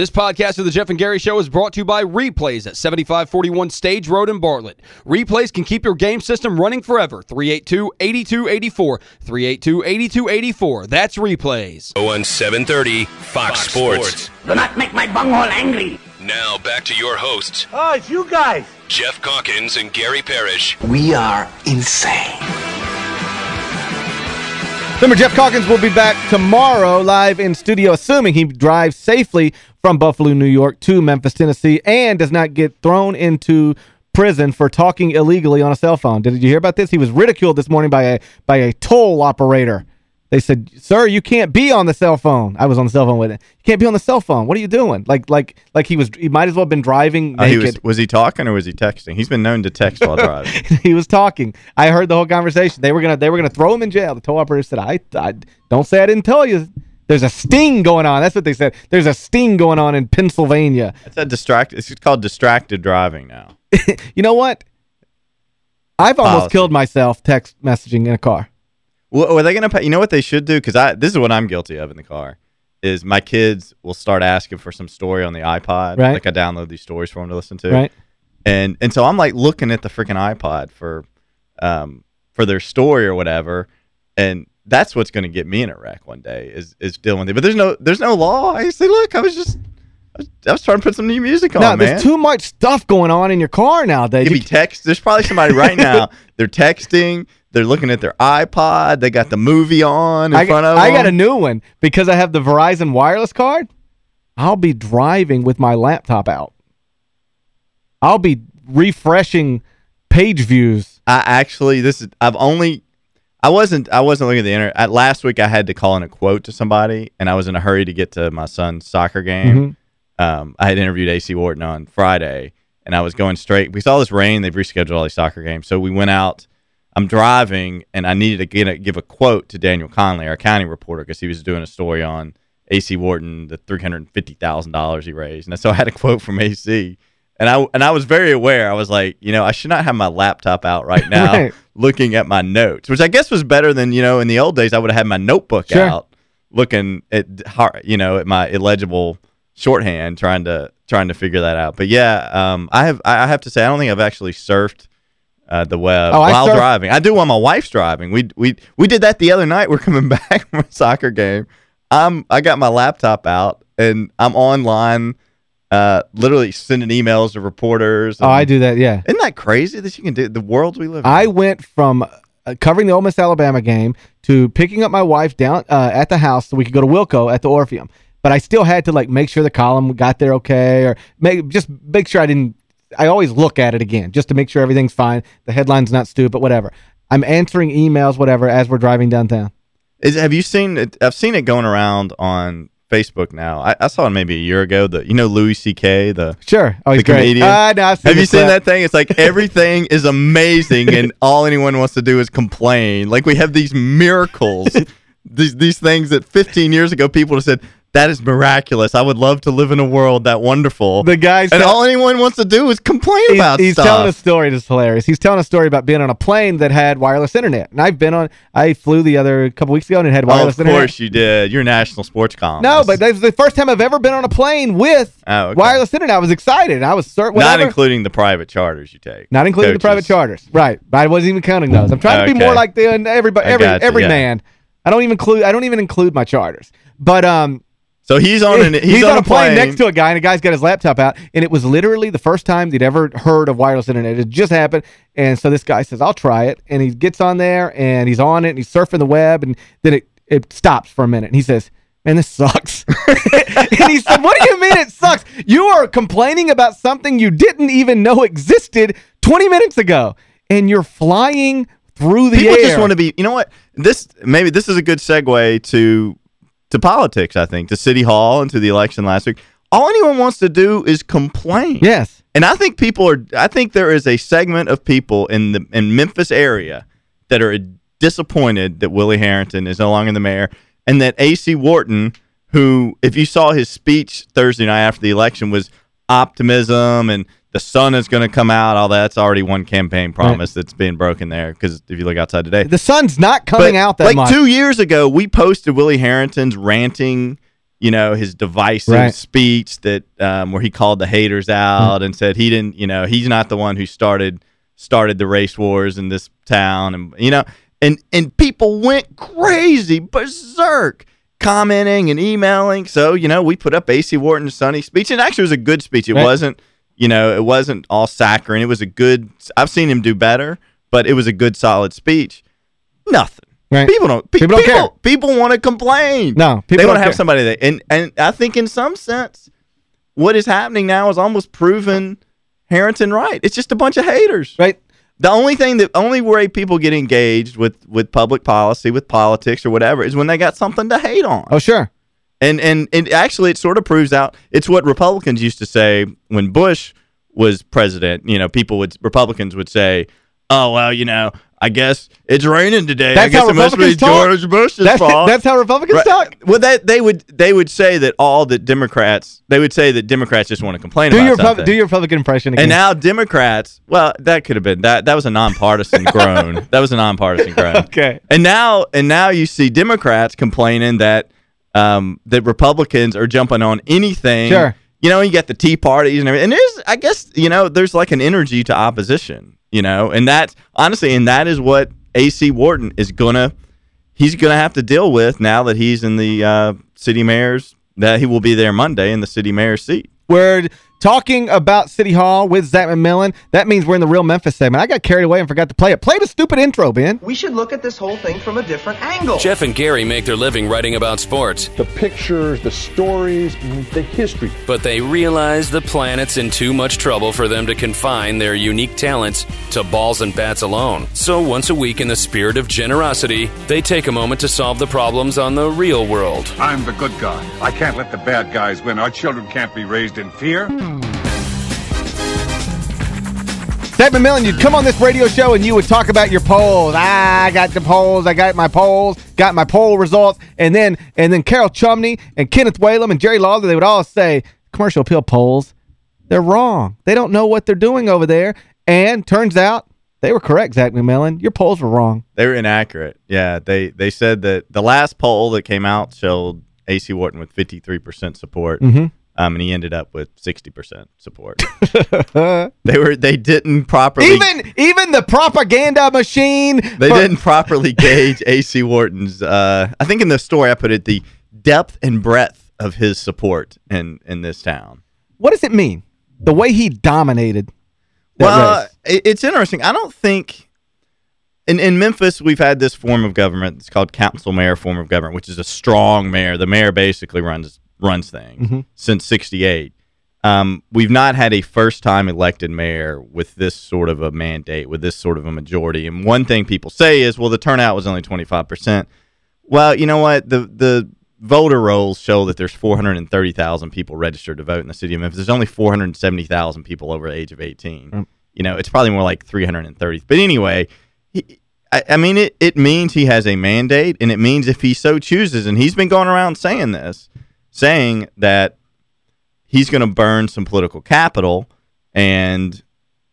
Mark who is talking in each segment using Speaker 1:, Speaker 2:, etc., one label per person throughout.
Speaker 1: This podcast of the Geoff and Gary Show is brought to you by Replays at 7541 Stage Road in Bartlett. Replays can keep your game system running forever. 382-8284. 382-8284. That's Replays.
Speaker 2: 01730 Fox, Sports.
Speaker 3: Do not make my bunghole angry.
Speaker 2: Now back to your hosts,
Speaker 4: Oh, it's you guys.
Speaker 2: Geoff Calkins and Gary Parrish.
Speaker 3: We are insane.
Speaker 5: Remember, Geoff Calkins will be back tomorrow live in studio, assuming he drives safely from Buffalo, New York to Memphis, Tennessee, and does not get thrown into prison for talking illegally on a cell phone. Did you hear about this? He was ridiculed this morning by a by a toll operator. They said, "Sir, you can't be on the cell phone." I was on the cell phone with it. You can't be on the cell phone. What are you doing? Like like like he was he might as well have been driving
Speaker 6: Oh, he was was he talking or was he texting? He's been known to text while driving.
Speaker 5: he was talking. I heard the whole conversation. They were gonna they were gonna throw him in jail. The toll operator said, "I, I don't say I didn't tell you. There's a sting going on." That's what they said. There's a sting going on in Pennsylvania.
Speaker 6: It's a distract. It's called distracted driving now.
Speaker 5: You know what? I've almost
Speaker 6: Policy.
Speaker 5: killed myself text messaging in a car.
Speaker 6: Well, are they going to? You know what they should do? Because I this is what I'm guilty of in the car. Is my kids will start asking for some story on the iPod.
Speaker 5: Right.
Speaker 6: Like I download these stories for them to listen to.
Speaker 5: Right.
Speaker 6: And and so I'm like looking at the freaking iPod for um for their story or whatever, and that's what's going to get me in a wreck one day is is dealing with it. But there's no there's no law. I say, look, I was just I was, I was trying to put some new music on,
Speaker 5: no, there's too much stuff going on in your car nowadays. You
Speaker 6: me text. There's probably somebody right now. They're texting. They're looking at their iPod. They got the movie on in
Speaker 5: I,
Speaker 6: front of
Speaker 5: I
Speaker 6: them.
Speaker 5: got a new one because I have the Verizon wireless card. I'll be driving with my laptop out. I'll be refreshing page views.
Speaker 6: I actually this is I've only I wasn't I wasn't looking at the internet. At last week I had to call in a quote to somebody and I was in a hurry to get to my son's soccer game. Um, I had interviewed AC Wharton on Friday and I was going straight. We saw this rain. They've rescheduled all these soccer games, so we went out. I'm driving and I needed to get a, give a quote to Daniel Connolly, our county reporter, because he was doing a story on AC Wharton, the three hundred fifty thousand dollars he raised, and so I had a quote from AC. And I and I was very aware. I was like, you know, I should not have my laptop out right now,
Speaker 5: Right.
Speaker 6: looking at my notes, which I guess was better than you know in the old days. I would have had my notebook
Speaker 5: Sure.
Speaker 6: out, looking at har- you know at my illegible shorthand, trying to trying to figure that out. But yeah, um, I have I I have to say I don't think I've actually surfed uh, the web
Speaker 5: Oh, I
Speaker 6: while
Speaker 5: surf-
Speaker 6: driving. I do while my wife's driving. We we we did that the other night. We're coming back from a soccer game. I'm I got my laptop out and I'm online, uh, literally sending emails to reporters.
Speaker 5: Oh, I do that, yeah.
Speaker 6: Isn't that crazy that you can do the world we live in?
Speaker 5: I went from uh, covering the Ole Miss Alabama game to picking up my wife down uh, at the house so we could go to Wilco at the Orpheum. But I still had to like make sure the column got there okay or make just make sure I didn't I always look at it again just to make sure everything's fine. The headline's not stupid, but whatever. I'm answering emails, whatever, as we're driving downtown.
Speaker 6: Is have you seen it? I've seen it going around on Facebook now. I, I saw it maybe a year ago. The you know Louis C.K. the
Speaker 5: Sure. Oh, he's
Speaker 6: the
Speaker 5: great.
Speaker 6: comedian.
Speaker 5: Uh, no,
Speaker 6: Have you seen that thing? It's like everything is amazing, and all anyone wants to do is complain. Like we have these miracles, these these things that 15 years ago people have said that is miraculous. I would love to live in a world that wonderful.
Speaker 5: The guy's
Speaker 6: and all anyone wants to do is complain
Speaker 5: he's,
Speaker 6: about
Speaker 5: he's
Speaker 6: stuff.
Speaker 5: telling a story that's hilarious. He's telling a story about being on a plane that had wireless internet. And I've been on, I flew the other couple weeks ago and it had
Speaker 6: oh,
Speaker 5: wireless
Speaker 6: of
Speaker 5: internet.
Speaker 6: course you did. You're a national sports columnist.
Speaker 5: No, but that's the first time I've ever been on a plane with
Speaker 6: Oh, okay.
Speaker 5: wireless internet. I was excited. I was certain.
Speaker 6: not including the private charters you take.
Speaker 5: not including the private charters. Right. But I wasn't even counting those. I'm trying to be more like the everybody, every every
Speaker 6: yeah.
Speaker 5: I don't even include. I don't even include my charters. But um,
Speaker 6: So he's on an, he's,
Speaker 5: he's,
Speaker 6: on,
Speaker 5: on a plane, next to a guy, and a guy's got his laptop out, and it was literally the first time they'd ever heard of wireless internet. It just happened, and so this guy says, "I'll try it," and he gets on there, and he's on it, and he's surfing the web, and then it it stops for a minute, and he says. Man, this sucks. and he said, what do you mean it sucks? You are complaining about something you didn't even know existed 20 minutes ago, and you're flying through the
Speaker 6: People
Speaker 5: air.
Speaker 6: just want to be. You know what? This maybe this is a good segue to to politics. I think to City Hall and to the election last week. All anyone wants to do is complain.
Speaker 5: Yes.
Speaker 6: And I think people are. I think there is a segment of people in the in Memphis area that are disappointed that Willie Herenton is no longer the mayor, and that AC Wharton, who, if you saw his speech Thursday night after the election, was optimism and the sun is going to come out. All that's already one campaign promise that's being broken there. Because if you look outside today,
Speaker 5: The sun's not coming
Speaker 6: but
Speaker 5: out that
Speaker 6: like
Speaker 5: much.
Speaker 6: two years ago, we posted Willie Herenton's ranting you know, his divisive
Speaker 5: Right.
Speaker 6: speech that um, where he called the haters out and said he didn't, you know, he's not the one who started started the race wars in this town, and you know, and and people went crazy, berserk, commenting and emailing. So you know, we put up AC Wharton's Sunny speech, and actually it was a good speech. It
Speaker 5: Right.
Speaker 6: wasn't, you know, it wasn't all saccharine. It was a good. I've seen him do better, but it was a good, solid speech. Nothing.
Speaker 5: Right.
Speaker 6: People don't. pe-
Speaker 5: People don't care.
Speaker 6: People want to complain.
Speaker 5: No, people
Speaker 6: they want to have somebody that, and and I think in some sense, what is happening now is almost proven Herenton right. It's just a bunch of haters.
Speaker 5: Right?
Speaker 6: The only thing that only way people get engaged with with public policy, with politics or whatever, is when they got something to hate on.
Speaker 5: Oh, sure.
Speaker 6: And and and actually, it sort of proves out. It's what Republicans used to say when Bush was president. You know, people would Republicans would say, "Oh well, you know, I guess it's raining today. I guess it must be
Speaker 5: talk?
Speaker 6: George Bush's
Speaker 5: That's,
Speaker 6: fault."
Speaker 5: that's how Republicans
Speaker 6: Right.
Speaker 5: talk.
Speaker 6: Well, that they would they would say that all the Democrats they would say that Democrats just want to complain
Speaker 5: Do
Speaker 6: about
Speaker 5: your
Speaker 6: something.
Speaker 5: Do your Republican impression again.
Speaker 6: and now Democrats, well, that could have been that. That was a nonpartisan groan. That was a nonpartisan groan.
Speaker 5: Okay.
Speaker 6: And now, and now you see Democrats complaining that um, that Republicans are jumping on anything.
Speaker 5: Sure.
Speaker 6: You know, you got the Tea Parties and everything. And there's, I guess, you know, there's like an energy to opposition. You know, and that's honestly, and that is what AC Wharton is gonna. He's gonna have to deal with now that he's in the uh, city mayor's. That he will be there Monday in the city mayor's seat.
Speaker 5: We're talking about City Hall with Zack McMillin. That means we're in the real Memphis segment. I got carried away and forgot to play it. Play the stupid intro, Ben.
Speaker 4: We should look at this whole thing from a different angle.
Speaker 2: Geoff and Gary make their living writing about sports,
Speaker 7: the pictures, the stories, the history.
Speaker 2: but they realize the planet's in too much trouble for them to confine their unique talents to balls and bats alone. So once a week, in the spirit of generosity, they take a moment to solve the problems on the real world.
Speaker 8: I'm the good guy. I can't let the bad guys win. Our children can't be raised in fear.
Speaker 5: Zack McMillin, you'd come on this radio show and you would talk about your polls. Ah, I got the polls. I got my polls. Got my poll results. And then and then Carol Chumney and Kenneth Whalum and Jerry Lawler, they would all say, commercial appeal polls, they're wrong. They don't know what they're doing over there. And turns out they were correct, Zack McMillin. Your polls were wrong.
Speaker 6: They were inaccurate. Yeah, they they said that the last poll that came out showed AC Wharton with 53% support.
Speaker 5: Mm-hmm.
Speaker 6: Um, and he ended up with 60% support. they were they didn't properly
Speaker 5: Even even the propaganda machine.
Speaker 6: they
Speaker 5: for-
Speaker 6: didn't properly gauge AC Wharton's uh I think in the story I put it the depth and breadth of his support in in this town.
Speaker 5: What does it mean? The way he dominated
Speaker 6: Well, it, it's interesting. I don't think in in Memphis we've had this form of government. It's called council mayor form of government, which is a strong mayor. The mayor basically runs runs things
Speaker 5: Mm-hmm.
Speaker 6: since '68. Um, we've not had a first time elected mayor with this sort of a mandate, with this sort of a majority. And one thing people say is, well, the turnout was only 25%. Well, you know what? The the voter rolls show that there's 430,000 people registered to vote in the city of Memphis. There's only 470,000 people over the age of 18. You know, it's probably more like 330. But anyway, he, I, I mean, it, it means he has a mandate, and it means if he so chooses, and he's been going around saying this, saying that he's going to burn some political capital, and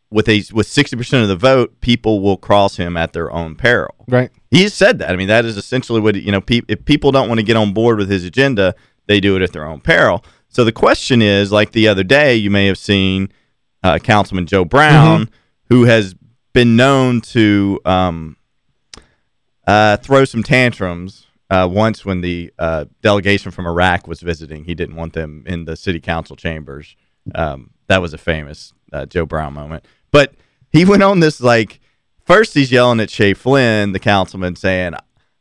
Speaker 6: with a with 60% of the vote, people will cross him at their own peril.
Speaker 5: Right.
Speaker 6: He's said that. I mean, that is essentially what you know. Pe- if people don't want to get on board with his agenda, they do it at their own peril. So the question is, like the other day, you may have seen uh, Councilman Joe Brown, who has been known to um, uh, throw some tantrums. Uh, once, when the uh, delegation from Iraq was visiting, he didn't want them in the city council chambers. Um, that was a famous uh, Joe Brown moment. But he went on this like first he's yelling at Shea Flinn, the councilman, saying,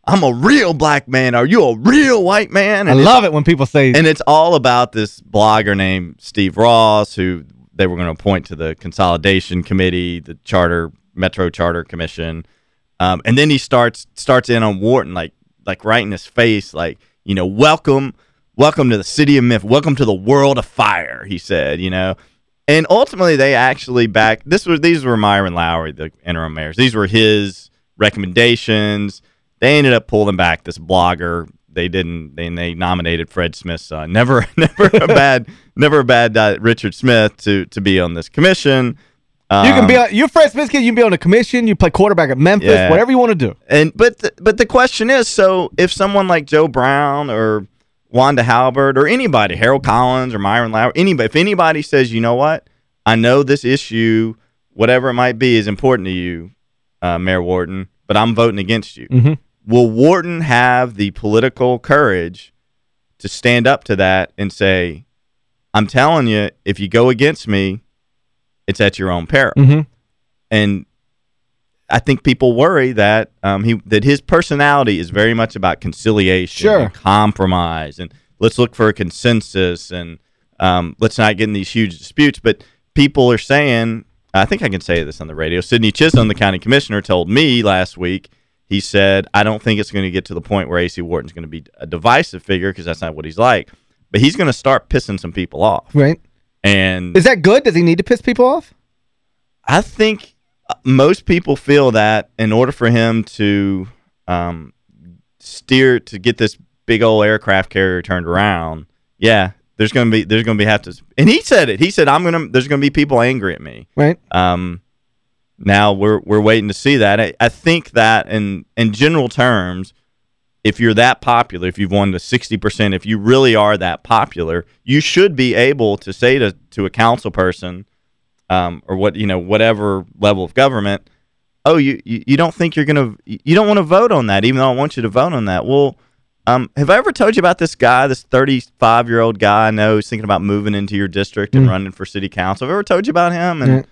Speaker 6: "I'm a real black man. Are you a real white man?"
Speaker 5: I
Speaker 6: And it's-
Speaker 5: love it when people say
Speaker 6: and it's all about this blogger named Steve Ross, who they were going to appoint to the consolidation committee, the charter Metro Charter Commission, um, and then he starts starts in on Wharton, like like right in his face, like you know, welcome, welcome to the city of Memphis, welcome to the world of fire. He said, you know, and ultimately they actually back. This was these were Myron Lowery, the interim mayors. These were his recommendations. They ended up pulling back this blogger. They didn't. They, they nominated Fred Smith's son. Never, never a bad, never a bad uh, Richard Smith to to be on this commission.
Speaker 5: You can be
Speaker 6: Um,
Speaker 5: on, you're Fred Smith kid, you can be on a commission, you play quarterback at Memphis,
Speaker 6: Yeah.
Speaker 5: whatever you want to do.
Speaker 6: And but the, but the question is, so if someone like Joe Brown or Wanda Halbert or anybody, Harold Collins or Myron Lowery, anybody, if anybody says, you know what, I know this issue, whatever it might be, is important to you, uh, Mayor Wharton, but I'm voting against you.
Speaker 5: Mhm.
Speaker 6: Will Wharton have the political courage to stand up to that and say, I'm telling you, if you go against me, it's at your own peril.
Speaker 5: Mhm.
Speaker 6: And I think people worry that um, he that his personality is very much about conciliation,
Speaker 5: Sure.
Speaker 6: and compromise, and let's look for a consensus, and um, let's not get in these huge disputes. But people are saying, I think I can say this on the radio. Sidney Chism, the county commissioner, told me last week. He said, I don't think it's going to get to the point where AC Wharton's going to be a divisive figure because that's not what he's like. But he's going to start pissing some people off.
Speaker 5: Right.
Speaker 6: And
Speaker 5: Is that good? Does he need to piss people off?
Speaker 6: I think uh, most people feel that in order for him to um, steer to get this big old aircraft carrier turned around, yeah, there's gonna be there's gonna be have to. And he said it. He said I'm gonna there's gonna be people angry at me.
Speaker 5: Right.
Speaker 6: Um, now we're we're waiting to see that. I, I think that in in general terms, if you're that popular, if you've won the sixty percent, if you really are that popular, you should be able to say to to a council person, um, or what you know, whatever level of government, oh, you you, you don't think you're gonna you don't want to vote on that, even though I want you to vote on that. Well, um, have I ever told you about this guy, this 35 year old guy I know who's thinking about moving into your district and
Speaker 5: Mm.
Speaker 6: running for city council? Have I ever told you about him? And
Speaker 5: Yeah.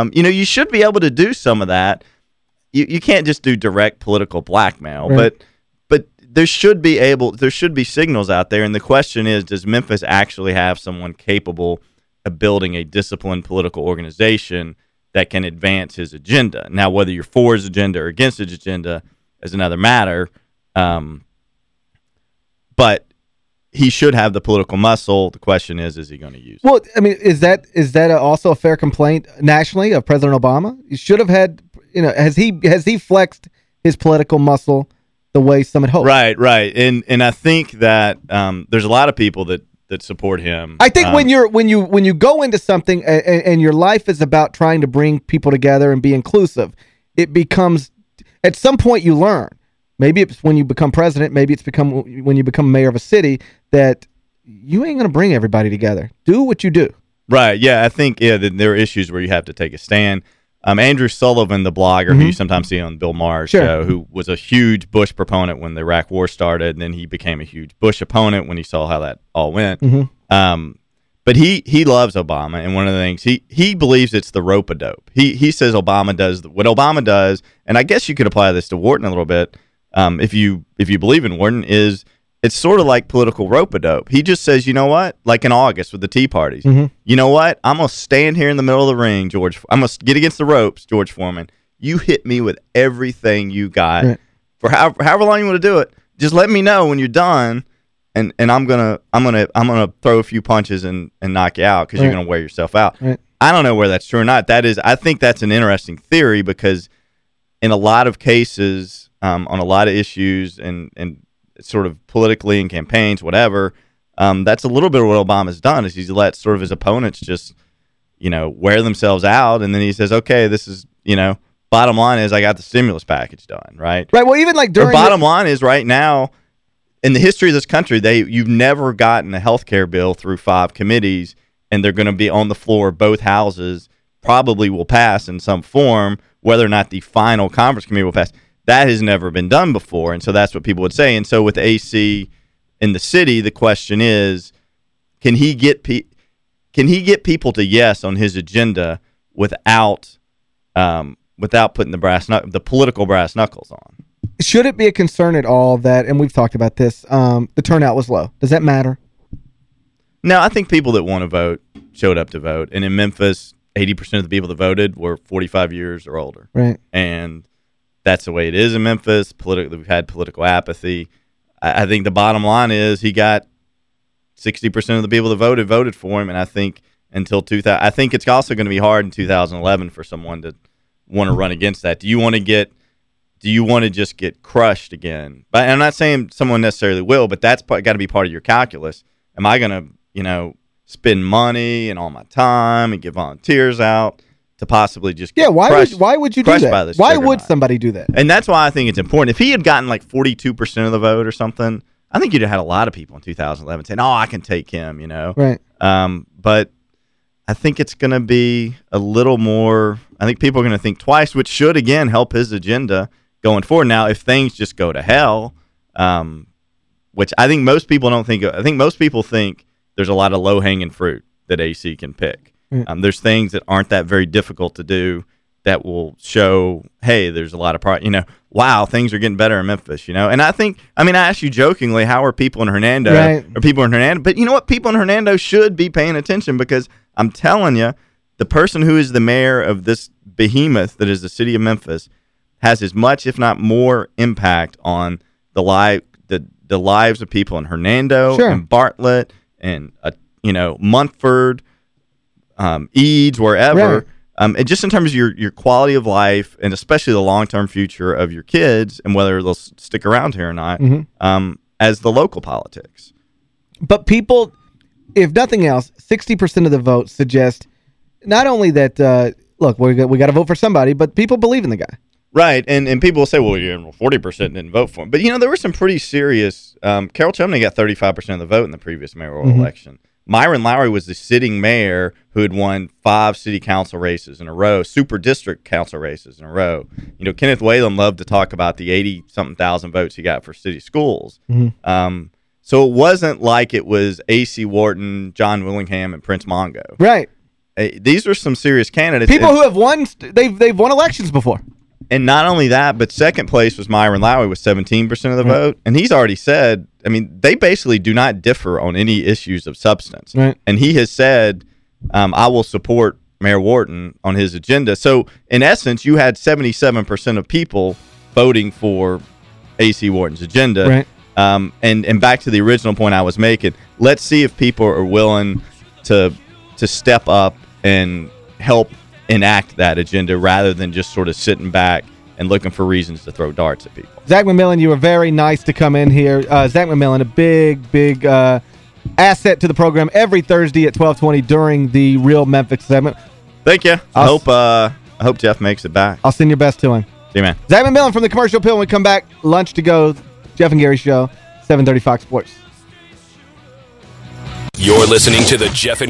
Speaker 6: um, you know, you should be able to do some of that. You you can't just do direct political blackmail,
Speaker 5: Right.
Speaker 6: but there should be able there should be signals out there. And the question is, does Memphis actually have someone capable of building a disciplined political organization that can advance his agenda? Now, whether you're for his agenda or against his agenda is another matter. Um, but he should have the political muscle. The question is, is he going to use it?
Speaker 5: Well, I mean, is that is that also a fair complaint nationally of President Obama? He should have had, you know, has he has he flexed his political muscle the way some had hoped?
Speaker 6: Right, right, and and I think that um, there's a lot of people that that support him.
Speaker 5: I think
Speaker 6: Um,
Speaker 5: when you're when you when you go into something and, and your life is about trying to bring people together and be inclusive, it becomes at some point you learn. Maybe it's when you become president. Maybe it's become when you become mayor of a city that you ain't gonna bring everybody together. Do what you do.
Speaker 6: Right. Yeah. I think yeah there are issues where you have to take a stand. Um, Andrew Sullivan, the blogger who you sometimes see on Bill Maher's
Speaker 5: Sure.
Speaker 6: show, who was a huge Bush proponent when the Iraq War started, and then he became a huge Bush opponent when he saw how that all went. Um, but he he loves Obama, and one of the things he he believes it's the rope a dope. He he says Obama does what Obama does, and I guess you could apply this to Wharton a little bit. Um, if you if you believe in Wharton, is it's sort of like political rope a dope. He just says, you know what, like in August with the Tea parties, you know what, I'm gonna stand here in the middle of the ring, George. I'm gonna get against the ropes, George Foreman. You hit me with everything you got
Speaker 5: Right.
Speaker 6: for however, however long you want to do it. Just let me know when you're done, and and I'm gonna I'm gonna I'm gonna throw a few punches and and knock you out because you're gonna wear yourself out.
Speaker 5: Right.
Speaker 6: I don't know where that's true or not. That is, I think that's an interesting theory because in a lot of cases, um, on a lot of issues and and sort of politically and campaigns, whatever, um, that's a little bit of what Obama's done. Is he's let sort of his opponents just you know wear themselves out, and then he says, okay, this is you know. Bottom line is, I got the stimulus package done, right?
Speaker 5: Right. Well, even like
Speaker 6: Or
Speaker 5: during
Speaker 6: bottom line is right now, in the history of this country, they you've never gotten a health care bill through five committees, and they're going to be on the floor of both houses. Probably will pass in some form, whether or not the final conference committee will pass. That has never been done before, and so that's what people would say. And so with AC in the city, the question is, can he get pe- can he get people to yes on his agenda without um, without putting the brass knuck- the political brass knuckles on?
Speaker 5: should it be a concern at all that and we've talked about this um the turnout was low does that matter
Speaker 6: No, I think people that want to vote showed up to vote. And in Memphis, 80% of the people that voted were 45 years or older.
Speaker 5: right
Speaker 6: And that's the way it is in Memphis. Politically, we've had political apathy. I, I think the bottom line is he got 60% of the people that voted voted for him. And I think until 2000, I think it's also going to be hard in 2011 for someone to want to run against that. Do you want to get do you want to just get crushed again? But I'm not saying someone necessarily will, but that's got to be part of your calculus. Am I going to, you know, spend money and all my time and get volunteers out to possibly just get
Speaker 5: yeah why
Speaker 6: crushed,
Speaker 5: would why would you do that
Speaker 6: this
Speaker 5: why would somebody do that
Speaker 6: And that's why I think it's important. If he had gotten like 42% of the vote or something, I think you'd have had a lot of people in 2011 saying, "Oh, I can take him," you know.
Speaker 5: Right.
Speaker 6: Um, but I think it's going to be a little more. I think people are going to think twice, which should again help his agenda going forward. Now, if things just go to hell, um, which I think most people don't think. I think most people think there's a lot of low hanging fruit that AC can pick. Um, there's things that aren't that very difficult to do that will show, hey, there's a lot of pro. You know, wow, things are getting better in Memphis. You know, and I think, I mean, I asked you jokingly, how are people in Hernando?
Speaker 5: Right.
Speaker 6: Are people in Hernando? But you know what? People in Hernando should be paying attention because I'm telling you, the person who is the mayor of this behemoth that is the city of Memphis has as much, if not more, impact on the life the the lives of people in Hernando
Speaker 5: Sure.
Speaker 6: and Bartlett and uh, you know Munford, um, Eads, wherever.
Speaker 5: Right.
Speaker 6: Um, and just in terms of your, your quality of life and especially the long term future of your kids and whether they'll stick around here or not,
Speaker 5: Mm-hmm.
Speaker 6: um, as the local politics.
Speaker 5: But people, if nothing else, 60% of the votes suggest not only that, uh, look, we got, we got to vote for somebody, but people believe in the guy.
Speaker 6: Right, and and people will say, well, yeah, forty percent didn't vote for him, but you know there were some pretty serious. Um, Carol Chumney got thirty five percent of the vote in the previous mayoral
Speaker 5: Mm-hmm.
Speaker 6: election. Myron Lowery was the sitting mayor who had won five city council races in a row, super district council races in a row. You know, Kenneth Whalum loved to talk about the eighty something thousand votes he got for city schools.
Speaker 5: Mm-hmm.
Speaker 6: Um, so it wasn't like it was A.C. Wharton, John Willingham, and Prince Mongo.
Speaker 5: Right.
Speaker 6: Uh, these are some serious candidates.
Speaker 5: People
Speaker 6: And-
Speaker 5: who have won, they've, they've won elections before.
Speaker 6: And not only that, but second place was Myron Lowery with 17% of the vote. And he's already said, I mean, they basically do not differ on any issues of substance.
Speaker 5: Right.
Speaker 6: And he has said, um, I will support Mayor Wharton on his agenda. So, in essence, you had 77% of people voting for AC Wharton's agenda.
Speaker 5: Right.
Speaker 6: Um, and, and back to the original point I was making, let's see if people are willing to to step up and help enact that agenda rather than just sort of sitting back and looking for reasons to throw darts at people.
Speaker 5: Zack McMillin, you were very nice to come in here. Uh, Zack McMillin, a big, big uh, asset to the program every Thursday at 1220 during the Real Memphis segment.
Speaker 6: Thank you. I
Speaker 5: I'll
Speaker 6: hope uh, I hope Geoff makes it back.
Speaker 5: I'll send your best to him.
Speaker 6: See you, man.
Speaker 5: Zack McMillin from the Commercial Appeal. When we come back, lunch to go. Geoff and Gary Show, 730 Fox Sports.
Speaker 2: You're listening to the Geoff and